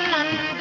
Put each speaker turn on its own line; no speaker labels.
none.